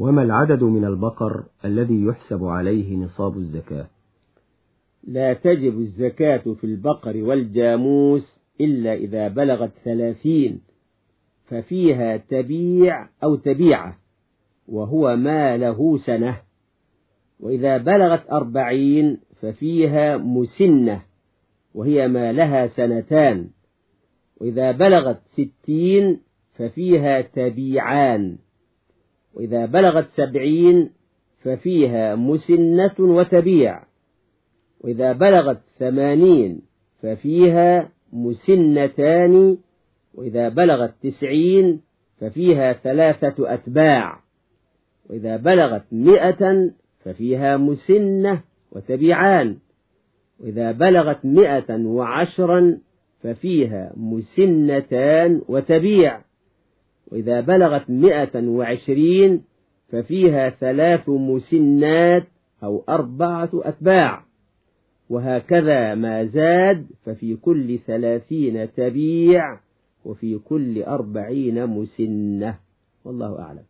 وما العدد من البقر الذي يحسب عليه نصاب الزكاة؟ لا تجب الزكاة في البقر والجاموس إلا إذا بلغت ثلاثين ففيها تبيع أو تبيعة وهو ما له سنة. وإذا بلغت أربعين ففيها مسنة وهي ما لها سنتان. وإذا بلغت ستين ففيها تبيعان. وإذا بلغت سبعين ففيها مسنة وتبيع. وإذا بلغت ثمانين ففيها مسنتان. وإذا بلغت تسعين ففيها ثلاثة أتباع. وإذا بلغت مئة ففيها مسنة وتبيعان. وإذا بلغت مئة وعشرا ففيها مسنتان وتبيع. وإذا بلغت مئة وعشرين ففيها ثلاث مسنات أو أربعة أتباع. وهكذا ما زاد ففي كل ثلاثين تبيع وفي كل أربعين مسنة. والله أعلم.